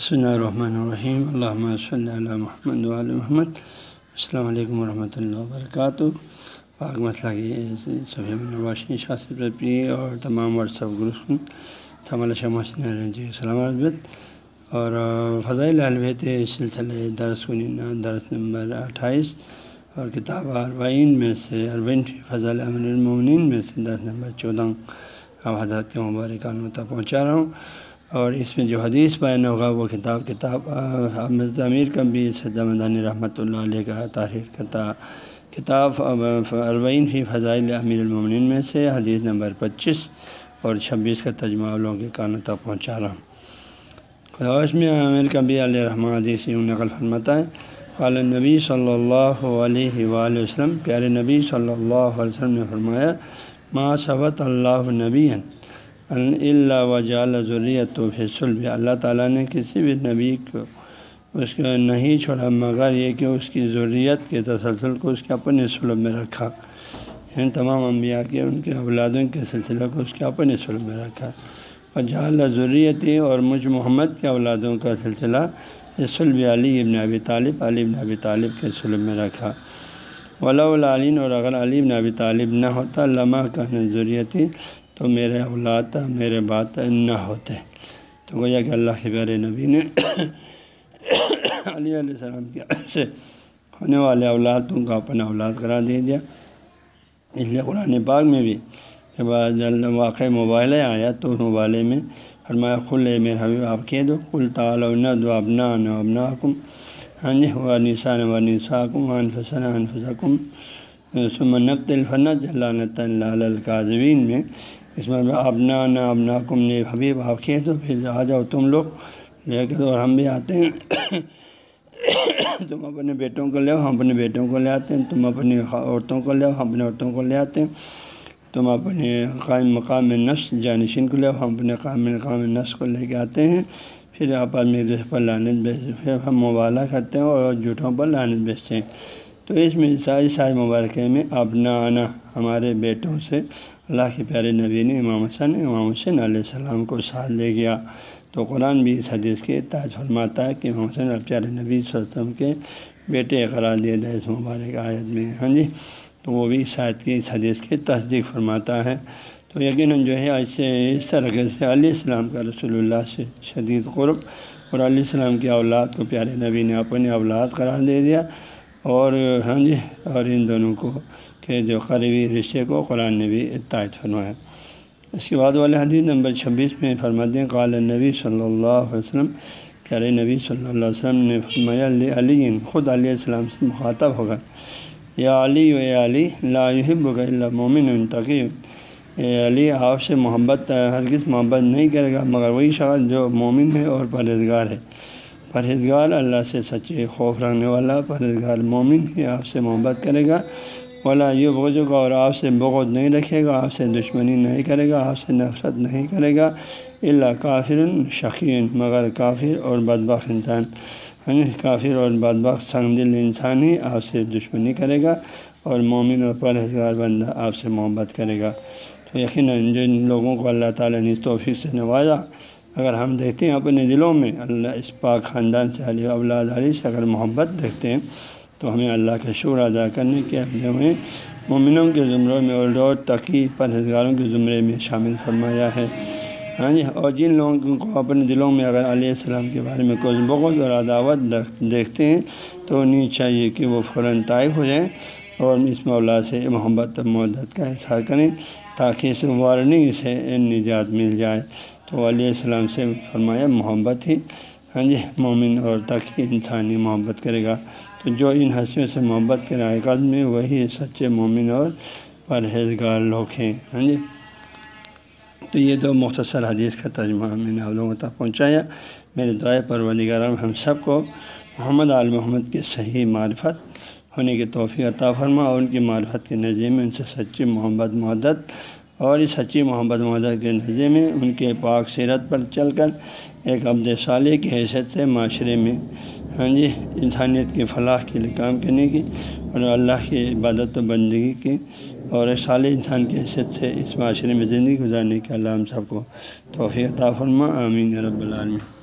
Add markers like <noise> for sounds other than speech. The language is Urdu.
بسم اللہ الرحمن الرحیم اللہ صلی اللہ محمد علیہ محمد السلام علیکم ورحمۃ اللہ وبرکاتہ پاک مسئلہ کی صفی نواشی شاست پی اور تمام واٹسپ گروپ تمام شمع جی السلام عربت اور فضائل البیت سلسلے درس کنینا درس نمبر اٹھائیس اور کتاب عربین میں سے عربین فضل امن المومنین میں سے درس نمبر چودہ اب حضرت مبارکانوں تک پہنچا رہا ہوں اور اس میں جو حدیث بیان ہوگا وہ کتاب کتاب احمد ضمیر کا بھی مدانی رحمۃ اللہ علیہ کا تحریر کرتا کتاب عربین فی فضائل امیر المومنین میں سے حدیث نمبر پچیس اور چھبیس کا تجمہ لوگوں کے کانوں تک پہنچا رہا ہوں۔ اس میں عامر کبی علیہ رحمٰ حدیث نقل فرماتا ہے، قال نبی صلی اللہ علیہ وآلہ وسلم، پیارے نبی صلی اللہ علیہ وسلم نے فرمایا، ما صبت اللہ نبی اللہ وجال ضروریت تو فیصل بھی اللہ تعالیٰ نے کسی بھی نبی کو اس کا نہیں چھوڑا، مگر یہ کہ اس کی ضروریت کے تسلسل کو اس کے اپنے سلب میں رکھا۔ ان تمام انبیاء کے، ان کے اولادوں کے سلسلے کو اس کے اپنے سلب میں رکھا۔ اور جال ضروریتی اور مجھ محمد کے اولادوں کا سلسلہ سلب علی ابن ابی طالب، علی ابن ابی طالب کے سلب میں رکھا۔ ولا العلین، اور اگر علی ابن ابی طالب نہ ہوتا لمحہ کا ضروریتی تو میرے اولاد میرے بات نہ ہوتے۔ تو گویا کہ اللہ کے پیارے نبی نے <coughs> علیہ علیہ السلام کے سے ہونے والے اولاد کو اپنا اولاد کرا دے دیا۔ اس لیے قرآن پاک میں بھی جب واقع موبائل آیا تو موبائل میں فرمایا خل میرے حبیب، آپ کہہ دو کل تعلیٰ دو ابنا نو ابنا کم ہاں جی و نسان و نسا کم انفسن انفسکم سمنت الفنت اللہ القاضوین میں اس میں ابنا نا ابنا کم نے حبیب، آپ کھے تو پھر آ جاؤ تم لوگ۔ لے کے اور ہم بھی آتے ہیں۔ <coughs> تم اپنے بیٹوں کو لے ہم اپنے بیٹوں کو لے آتے ہیں۔ تم اپنی عورتوں کو لے ہم اپنے عورتوں کو لے آتے ہیں۔ تم اپنے قائم مقام نس جانشین کو لے ہم اپنے قائم مقام نس کو لے کے آتے ہیں۔ پھر آپ آدمی پر لانت بیچ پھر ہم مبالہ کرتے ہیں اور جھوٹوں پر لانت بیچتے ہیں۔ تو اس میں ساری ساری مبارکے میں اپنا آنا ہمارے بیٹوں سے اللہ کے پیارے نبی نے امام حسن امام حسین علیہ السلام کو ساتھ لے گیا۔ تو قرآن بھی اس حدیث کے تاج فرماتا ہے کہ امام حسین پیارے نبی صلی اللہ علیہ وسلم کے بیٹے قرار دیا جائے اس مبارک آیت میں۔ ہاں جی؟ تو وہ بھی اس آیت کی اس حدیث کی تصدیق فرماتا ہے۔ تو یقیناً جو ہے ایسے اس طریقے سے علیہ السلام کا رسول اللہ سے شدید قرب اور علیہ السلام کی اولاد کو پیارے نبی نے اپنے اولاد قرار دے دیا اور ہاں جی اور ان دونوں کو کہ جو قریبی رشتے کو قرآن نے بھی اطاعت فرمایا۔ اس کے بعد والے حدیث نمبر چھبیس میں فرماتے ہیں، قال نبی صلی اللہ علیہ وسلم، پیارے نبی صلی اللہ علیہ وسلم نے فرمایا علی علی، خود علیہ السلام سے مخاطب ہوگا۔ یا علی و علی، لا يحب اللہ مومن تقی۔ اے علی، آپ سے محبت، ہرگز محبت نہیں کرے گا، مگر وہی شخص جو مومن ہے اور پرہزگار ہے۔ پرہیزگار اللہ سے سچے خوف رکھنے والا، پرہیزگار مومن ہی آپ سے محبت کرے گا۔ والا یہ بوجھو گا اور آپ سے بغض نہیں رکھے گا، آپ سے دشمنی نہیں کرے گا، آپ سے نفرت نہیں کرے گا اللہ کافر شقین مگر کافر اور بدبخ انسان۔ یعنی کافر اور بدبخ سنگ دل انسان ہی آپ سے دشمنی کرے گا اور مومن اور پرہزگار بندہ آپ سے محبت کرے گا۔ تو یقیناً جن لوگوں کو اللہ تعالیٰ نے توفیق سے نوازا، اگر ہم دیکھتے ہیں اپنے دلوں میں، اللہ اس پاک خاندان سے علی اولاد علی سے اگر محبت دیکھتے ہیں تو ہمیں اللہ کا شکر ادا کرنے کے اپنے ہوئے مومنوں کے زمروں میں اور تقی پرہزگاروں کے زمرے میں شامل فرمایا ہے۔ ہاں جی اور جن لوگوں کو اپنے دلوں میں اگر علیہ السلام کے بارے میں کچھ بغض اور عداوت دیکھتے ہیں، تو انہیں چاہیے کہ وہ فوراً طائف ہو جائیں اور اس مولا سے محبت مدت کا اظہار کریں تاکہ اس وارننگ سے نجات مل جائے۔ تو علیہ السلام سے فرمایا، محبت ہی ہاں جی مومن اور تک ہی انسانی محبت کرے گا۔ تو جو ان ہنسیوں سے محبت کے رائے میں وہی سچے مومن اور پرہیزگار لوگ ہیں۔ ہاں جی۔ تو یہ دو مختصر حدیث کا ترجمہ میں نے آپ لوگوں تک پہنچایا۔ میرے دعائیں پرور ہم سب کو محمد عال محمد کے صحیح معرفت ہونے کی توفیع عطا فرما اور ان کی معرفت کے نظر میں ان سے سچی محبت محدت اور اس سچی محبت محدت کے نظر میں ان کے پاک سیرت پر چل کر ایک عبد صالح کی حیثیت سے معاشرے میں ہاں جی انسانیت کی فلاح کے لیے کام کرنے کی اور اللہ کی عبادت و بندگی کی اور ایک صالح انسان کی حیثیت سے اس معاشرے میں زندگی گزارنے کے اللہ ہم سب کو توفیق عطا فرما، آمین رب العالمین۔